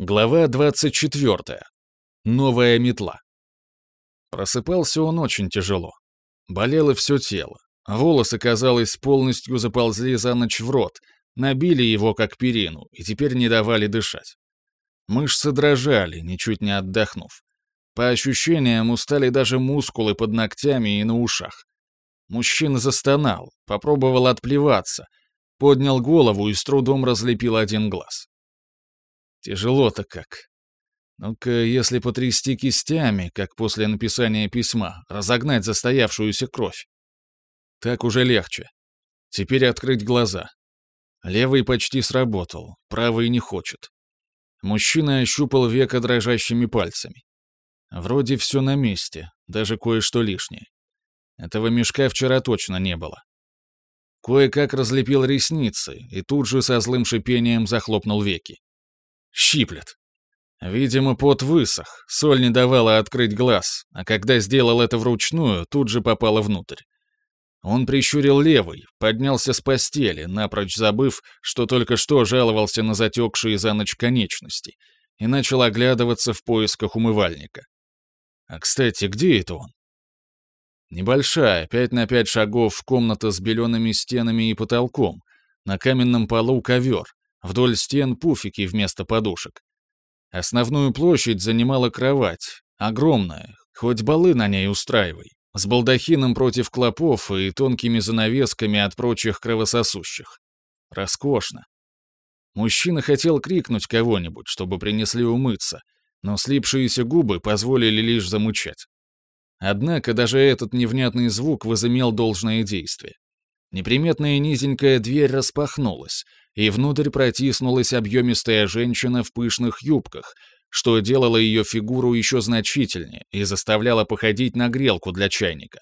Глава 24. Новая метла. Просыпался он очень тяжело. Болело все тело. Волосы, казалось, полностью заползли за ночь в рот, набили его как перину и теперь не давали дышать. Мышцы дрожали, ничуть не отдохнув. По ощущениям устали даже мускулы под ногтями и на ушах. Мужчина застонал, попробовал отплеваться, поднял голову и с трудом разлепил один глаз. Тяжело-то как. Ну-ка, если потрясти кистями, как после написания письма, разогнать застоявшуюся кровь. Так уже легче. Теперь открыть глаза. Левый почти сработал, правый не хочет. Мужчина ощупал века дрожащими пальцами. Вроде все на месте, даже кое-что лишнее. Этого мешка вчера точно не было. Кое-как разлепил ресницы и тут же со злым шипением захлопнул веки. Щиплет. Видимо, пот высох, соль не давала открыть глаз, а когда сделал это вручную, тут же попала внутрь. Он прищурил левый, поднялся с постели, напрочь забыв, что только что жаловался на затекшие за ночь конечности, и начал оглядываться в поисках умывальника. А, кстати, где это он? Небольшая, пять на пять шагов комната с белеными стенами и потолком, на каменном полу ковер, Вдоль стен пуфики вместо подушек. Основную площадь занимала кровать, огромная, хоть балы на ней устраивай, с балдахином против клопов и тонкими занавесками от прочих кровососущих. Роскошно. Мужчина хотел крикнуть кого-нибудь, чтобы принесли умыться, но слипшиеся губы позволили лишь замучать. Однако даже этот невнятный звук возымел должное действие. Неприметная низенькая дверь распахнулась, и внутрь протиснулась объемистая женщина в пышных юбках, что делало ее фигуру еще значительнее и заставляло походить на грелку для чайника.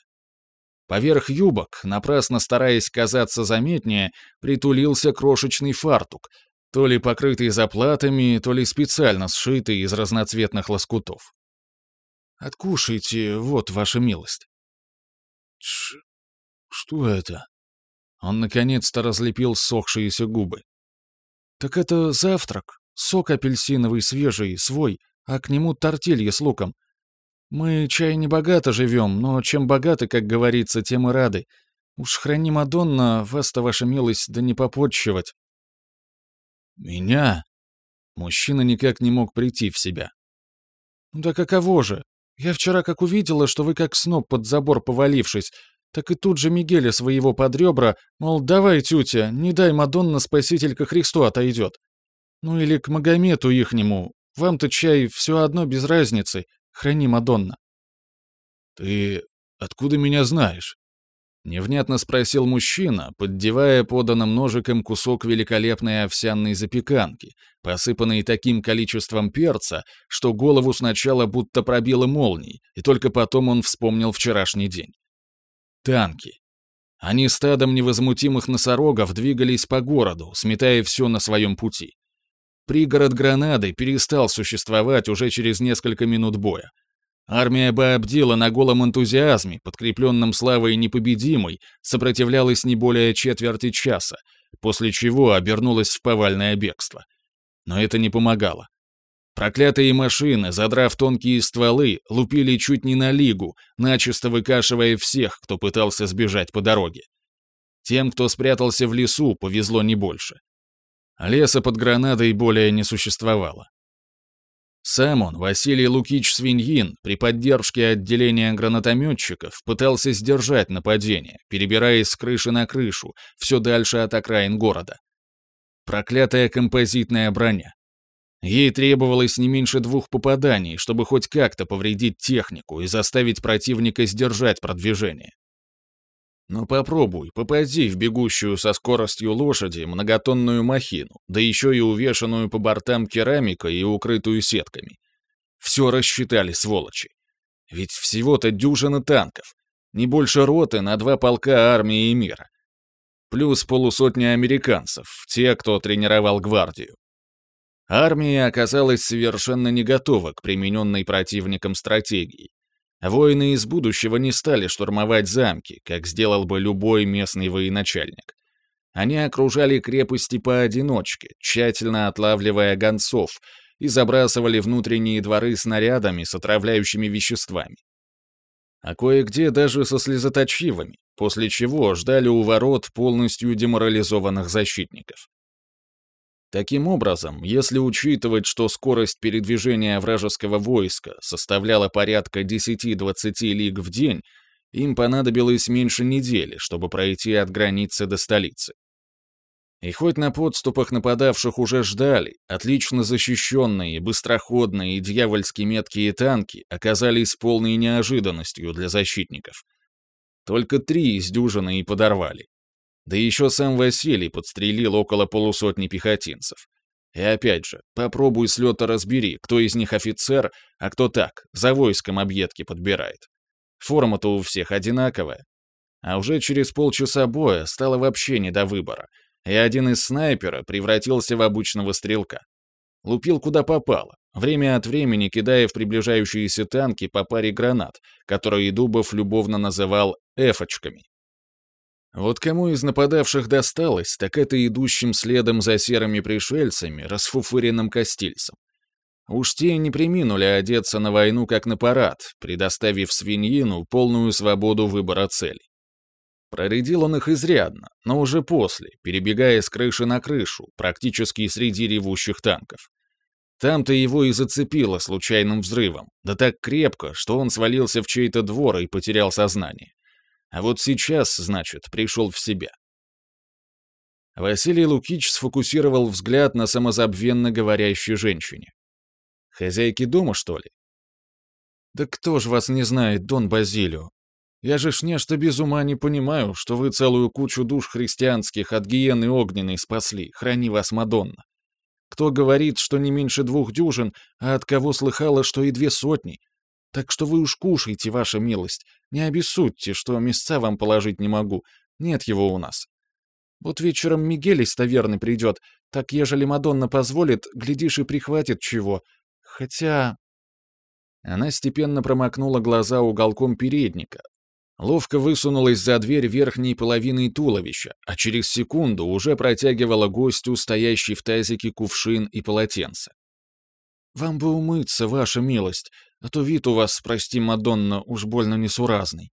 Поверх юбок, напрасно стараясь казаться заметнее, притулился крошечный фартук, то ли покрытый заплатами, то ли специально сшитый из разноцветных лоскутов. «Откушайте, вот, ваша милость». Ш... что это?» Он наконец-то разлепил сохшиеся губы. «Так это завтрак. Сок апельсиновый, свежий, свой, а к нему тортилья с луком. Мы, чай, не богато живем, но чем богаты, как говорится, тем и рады. Уж храни Мадонна, вас-то, ваша милость, да не попотчевать». «Меня?» Мужчина никак не мог прийти в себя. «Да каково же? Я вчера как увидела, что вы как сноб под забор повалившись, так и тут же Мигеля своего под ребра, мол, давай, тютя, не дай Мадонна Спаситель ко Христу отойдет. Ну или к Магомету ихнему. Вам-то чай все одно без разницы. Храни Мадонна. Ты откуда меня знаешь? Невнятно спросил мужчина, поддевая поданным ножиком кусок великолепной овсяной запеканки, посыпанной таким количеством перца, что голову сначала будто пробило молнией, и только потом он вспомнил вчерашний день. Танки. Они стадом невозмутимых носорогов двигались по городу, сметая все на своем пути. Пригород Гранады перестал существовать уже через несколько минут боя. Армия Баабдила на голом энтузиазме, подкрепленном славой непобедимой, сопротивлялась не более четверти часа, после чего обернулась в повальное бегство. Но это не помогало. Проклятые машины, задрав тонкие стволы, лупили чуть не на лигу, начисто выкашивая всех, кто пытался сбежать по дороге. Тем, кто спрятался в лесу, повезло не больше. Леса под гранадой более не существовало. Сам он, Василий Лукич Свиньин, при поддержке отделения гранатометчиков пытался сдержать нападение, перебираясь с крыши на крышу, все дальше от окраин города. Проклятая композитная броня. Ей требовалось не меньше двух попаданий, чтобы хоть как-то повредить технику и заставить противника сдержать продвижение. Но ну, попробуй, попади в бегущую со скоростью лошади многотонную махину, да еще и увешанную по бортам керамикой и укрытую сетками. Все рассчитали, сволочи. Ведь всего-то дюжина танков, не больше роты на два полка армии и мира. Плюс полусотни американцев, те, кто тренировал гвардию. Армия оказалась совершенно не готова к примененной противником стратегии. Воины из будущего не стали штурмовать замки, как сделал бы любой местный военачальник. Они окружали крепости поодиночке, тщательно отлавливая гонцов, и забрасывали внутренние дворы снарядами с отравляющими веществами. А кое-где даже со слезоточивыми, после чего ждали у ворот полностью деморализованных защитников. Таким образом, если учитывать, что скорость передвижения вражеского войска составляла порядка 10-20 лиг в день, им понадобилось меньше недели, чтобы пройти от границы до столицы. И хоть на подступах нападавших уже ждали, отлично защищенные, быстроходные и дьявольски меткие танки оказались полной неожиданностью для защитников. Только три из дюжины и подорвали. Да еще сам Василий подстрелил около полусотни пехотинцев. И опять же, попробуй с лета разбери, кто из них офицер, а кто так, за войском объедки подбирает. Форма-то у всех одинаковая. А уже через полчаса боя стало вообще не до выбора, и один из снайпера превратился в обычного стрелка. Лупил куда попало, время от времени кидая в приближающиеся танки по паре гранат, которые Дубов любовно называл «эфочками». Вот кому из нападавших досталось, так это идущим следом за серыми пришельцами, расфуфыренным костильцем. Уж те не приминули одеться на войну как на парад, предоставив свиньину полную свободу выбора целей. Проредил он их изрядно, но уже после, перебегая с крыши на крышу, практически среди ревущих танков. Там-то его и зацепило случайным взрывом, да так крепко, что он свалился в чей-то двор и потерял сознание. А вот сейчас, значит, пришел в себя. Василий Лукич сфокусировал взгляд на самозабвенно говорящей женщине. «Хозяйки дома, что ли?» «Да кто ж вас не знает, Дон Базилио? Я же ж нечто без ума не понимаю, что вы целую кучу душ христианских от гиены огненной спасли, храни вас Мадонна. Кто говорит, что не меньше двух дюжин, а от кого слыхала, что и две сотни, так что вы уж кушайте, ваша милость. Не обессудьте, что места вам положить не могу. Нет его у нас. Вот вечером Мигель из таверны придет, так ежели Мадонна позволит, глядишь и прихватит чего. Хотя...» Она степенно промокнула глаза уголком передника, ловко высунулась за дверь верхней половиной туловища, а через секунду уже протягивала гостю стоящий в тазике кувшин и полотенце. «Вам бы умыться, ваша милость, а то вид у вас, прости, Мадонна, уж больно несуразный.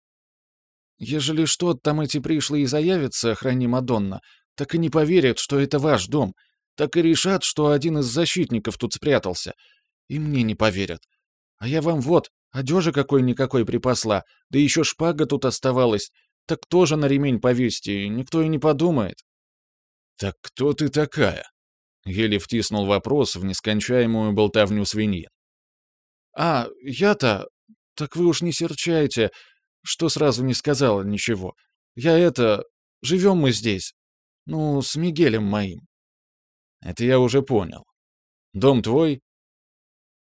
Ежели что, там эти пришлые заявятся, храни Мадонна, так и не поверят, что это ваш дом, так и решат, что один из защитников тут спрятался. И мне не поверят. А я вам вот, одежи какой-никакой припасла, да еще шпага тут оставалась, так тоже на ремень повесьте, никто и не подумает». «Так кто ты такая?» Еле втиснул вопрос в нескончаемую болтовню свиньи. «А, я-то... Так вы уж не серчайте, что сразу не сказала ничего. Я это... Живем мы здесь. Ну, с Мигелем моим». «Это я уже понял. Дом твой?»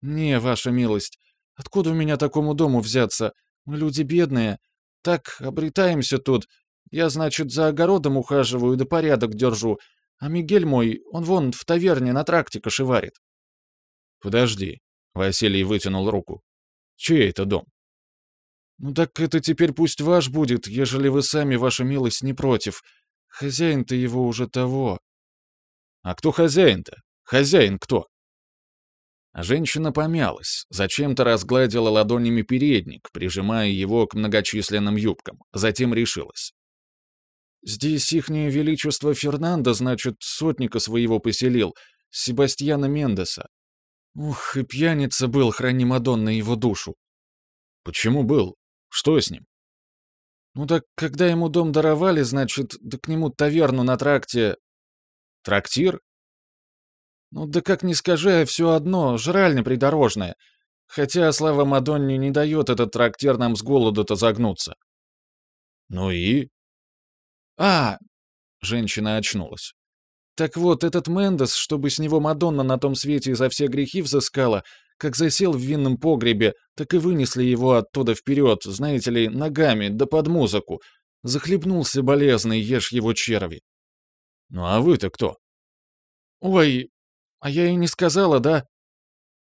«Не, ваша милость. Откуда у меня такому дому взяться? Мы люди бедные. Так, обретаемся тут. Я, значит, за огородом ухаживаю да порядок держу. А Мигель мой, он вон в таверне на тракте кошеварит». «Подожди. Василий вытянул руку. «Чей это дом?» «Ну так это теперь пусть ваш будет, ежели вы сами, ваша милость, не против. Хозяин-то его уже того». «А кто хозяин-то? Хозяин кто?» Женщина помялась, зачем-то разгладила ладонями передник, прижимая его к многочисленным юбкам, затем решилась. «Здесь ихнее величество Фернандо, значит, сотника своего поселил, Себастьяна Мендеса. Ух, и пьяница был, храни Мадонна его душу. Почему был? Что с ним? Ну так, когда ему дом даровали, значит, да к нему таверну на тракте... Трактир? Ну да как ни скажи, а все одно, жральня придорожная. Хотя, слава Мадонне, не дает этот трактир нам с голоду-то загнуться. Ну и? А! Женщина очнулась. Так вот, этот Мендес, чтобы с него Мадонна на том свете за все грехи взыскала, как засел в винном погребе, так и вынесли его оттуда вперед, знаете ли, ногами, да под музыку. Захлебнулся болезный, ешь его черви. Ну а вы-то кто? Ой, а я и не сказала, да?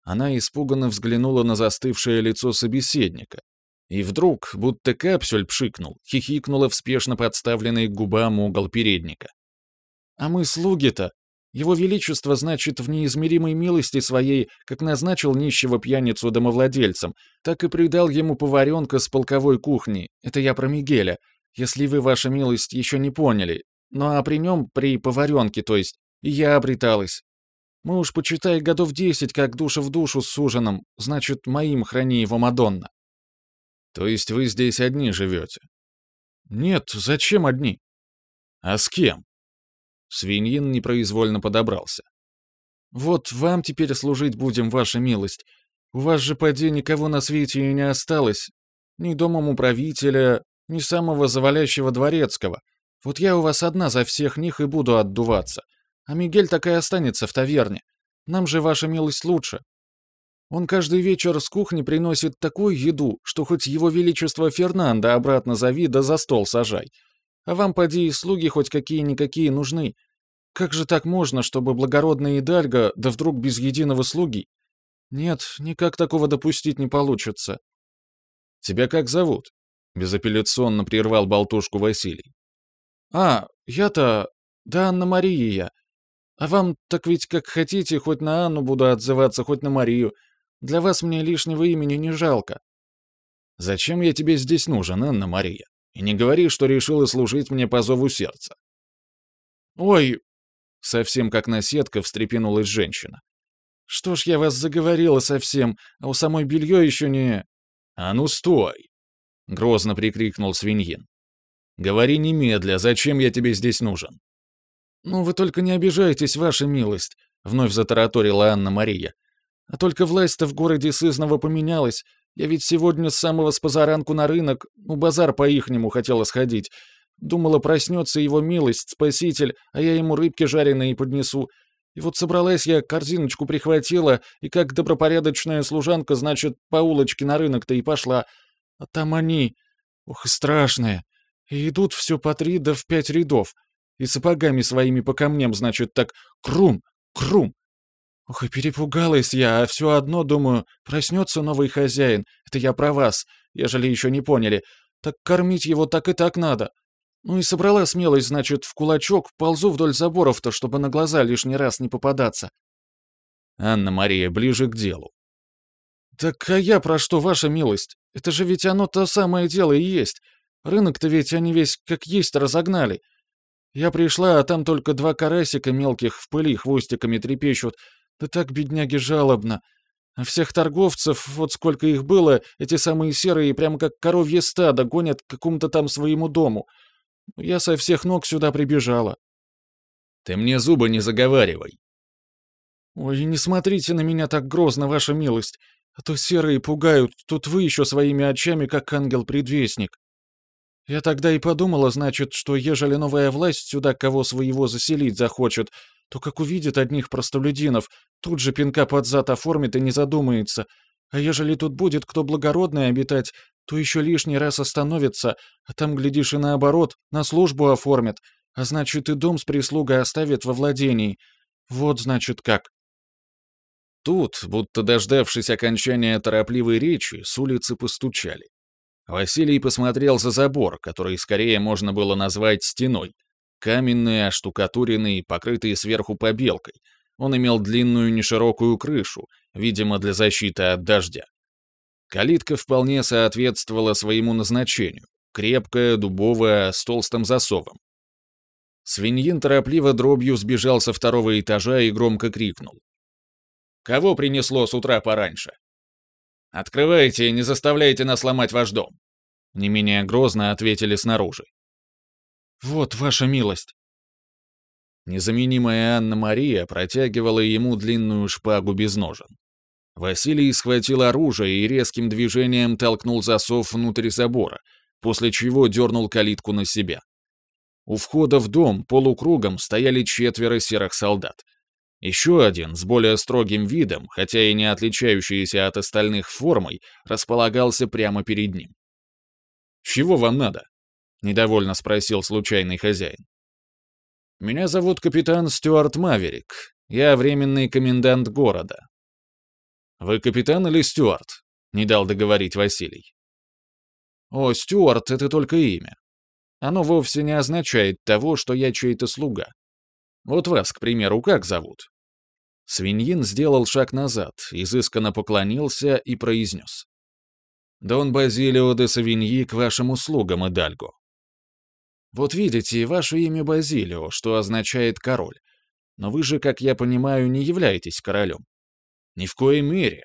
Она испуганно взглянула на застывшее лицо собеседника. И вдруг, будто капсюль пшикнул, хихикнула в спешно подставленный к губам угол передника. А мы слуги-то. Его Величество, значит, в неизмеримой милости своей, как назначил нищего пьяницу домовладельцем, так и придал ему поваренка с полковой кухни. Это я про Мигеля, если вы, ваша милость, еще не поняли. Ну а при нем, при поваренке, то есть, я обреталась. Мы уж, почитай, годов десять, как душа в душу с суженым, значит, моим храни его Мадонна. То есть вы здесь одни живете? Нет, зачем одни? А с кем? Свиньин непроизвольно подобрался. «Вот вам теперь служить будем, ваша милость. У вас же, поди, никого на свете и не осталось. Ни домом управителя, ни самого завалящего дворецкого. Вот я у вас одна за всех них и буду отдуваться. А Мигель так и останется в таверне. Нам же, ваша милость, лучше. Он каждый вечер с кухни приносит такую еду, что хоть его величество Фернандо обратно зови да за стол сажай. А вам, поди, и слуги хоть какие-никакие нужны. Как же так можно, чтобы благородная Идальга, да вдруг без единого слуги? Нет, никак такого допустить не получится. Тебя как зовут? Безапелляционно прервал болтушку Василий. А, я-то... Да, Анна Мария я. А вам так ведь как хотите, хоть на Анну буду отзываться, хоть на Марию. Для вас мне лишнего имени не жалко. Зачем я тебе здесь нужен, Анна Мария? И не говори, что решила служить мне по зову сердца. Ой, совсем как наседка встрепенулась женщина. Что ж я вас заговорила совсем, а у самой белье еще не... А ну стой! Грозно прикрикнул свиньин. Говори немедля, зачем я тебе здесь нужен? Ну вы только не обижайтесь, ваша милость, вновь затараторила Анна-Мария. А только власть-то в городе сызново поменялась, я ведь сегодня с самого спозаранку на рынок, ну, базар по-ихнему хотела сходить. Думала, проснется его милость, спаситель, а я ему рыбки жареные поднесу. И вот собралась я, корзиночку прихватила, и как добропорядочная служанка, значит, по улочке на рынок-то и пошла. А там они, ох, страшные, и идут все по три да в пять рядов. И сапогами своими по камням, значит, так крум, крум. Ох, и перепугалась я, а все одно, думаю, проснется новый хозяин. Это я про вас, ежели еще не поняли. Так кормить его так и так надо. Ну и собрала смелость, значит, в кулачок, ползу вдоль заборов-то, чтобы на глаза лишний раз не попадаться. Анна-Мария, ближе к делу. Так а я про что, ваша милость? Это же ведь оно то самое дело и есть. Рынок-то ведь они весь как есть разогнали. Я пришла, а там только два карасика мелких в пыли хвостиками трепещут, да так, бедняги, жалобно. А всех торговцев, вот сколько их было, эти самые серые, прямо как коровье стадо, гонят к какому-то там своему дому. Я со всех ног сюда прибежала. Ты мне зубы не заговаривай. Ой, не смотрите на меня так грозно, ваша милость. А то серые пугают, тут вы еще своими очами, как ангел-предвестник. Я тогда и подумала, значит, что ежели новая власть сюда кого своего заселить захочет, то как увидит одних простолюдинов, тут же пинка под зад оформит и не задумается. А ежели тут будет кто благородный обитать, то еще лишний раз остановится, а там, глядишь, и наоборот, на службу оформят, а значит, и дом с прислугой оставит во владении. Вот, значит, как. Тут, будто дождавшись окончания торопливой речи, с улицы постучали. Василий посмотрел за забор, который скорее можно было назвать стеной, Каменный, оштукатуренный, покрытый сверху побелкой. Он имел длинную неширокую крышу, видимо, для защиты от дождя. Калитка вполне соответствовала своему назначению. Крепкая, дубовая, с толстым засовом. Свиньин торопливо дробью сбежал со второго этажа и громко крикнул. «Кого принесло с утра пораньше?» «Открывайте, не заставляйте нас ломать ваш дом!» Не менее грозно ответили снаружи. «Вот, ваша милость!» Незаменимая Анна-Мария протягивала ему длинную шпагу без ножен. Василий схватил оружие и резким движением толкнул засов внутрь забора, после чего дернул калитку на себя. У входа в дом полукругом стояли четверо серых солдат. Еще один, с более строгим видом, хотя и не отличающийся от остальных формой, располагался прямо перед ним. «Чего вам надо?» — недовольно спросил случайный хозяин. «Меня зовут капитан Стюарт Маверик. Я временный комендант города». «Вы капитан или Стюарт?» — не дал договорить Василий. «О, Стюарт — это только имя. Оно вовсе не означает того, что я чей-то слуга. Вот вас, к примеру, как зовут?» Свиньин сделал шаг назад, изысканно поклонился и произнес. «Дон Базилио де Савиньи к вашим услугам, Идальго». «Вот видите, ваше имя Базилио, что означает «король». Но вы же, как я понимаю, не являетесь королем». «Ни в коей мере.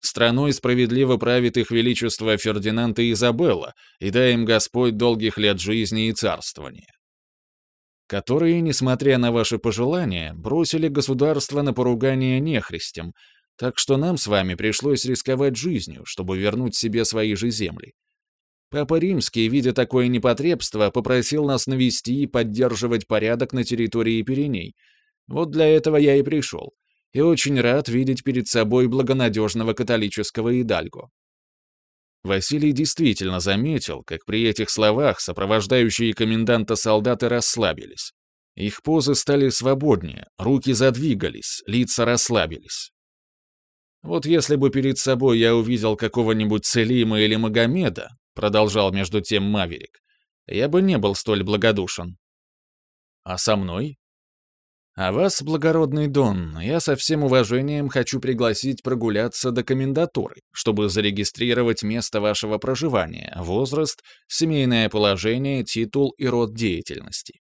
Страной справедливо правит их величество Фердинанд и Изабелла, и дай им Господь долгих лет жизни и царствования которые, несмотря на ваши пожелания, бросили государство на поругание нехристям, так что нам с вами пришлось рисковать жизнью, чтобы вернуть себе свои же земли. Папа Римский, видя такое непотребство, попросил нас навести и поддерживать порядок на территории Пиреней. Вот для этого я и пришел. И очень рад видеть перед собой благонадежного католического идальго. Василий действительно заметил, как при этих словах сопровождающие коменданта солдаты расслабились. Их позы стали свободнее, руки задвигались, лица расслабились. «Вот если бы перед собой я увидел какого-нибудь Целима или Магомеда», продолжал между тем Маверик, я бы не был столь благодушен. А со мной? А вас, благородный Дон, я со всем уважением хочу пригласить прогуляться до комендатуры, чтобы зарегистрировать место вашего проживания, возраст, семейное положение, титул и род деятельности.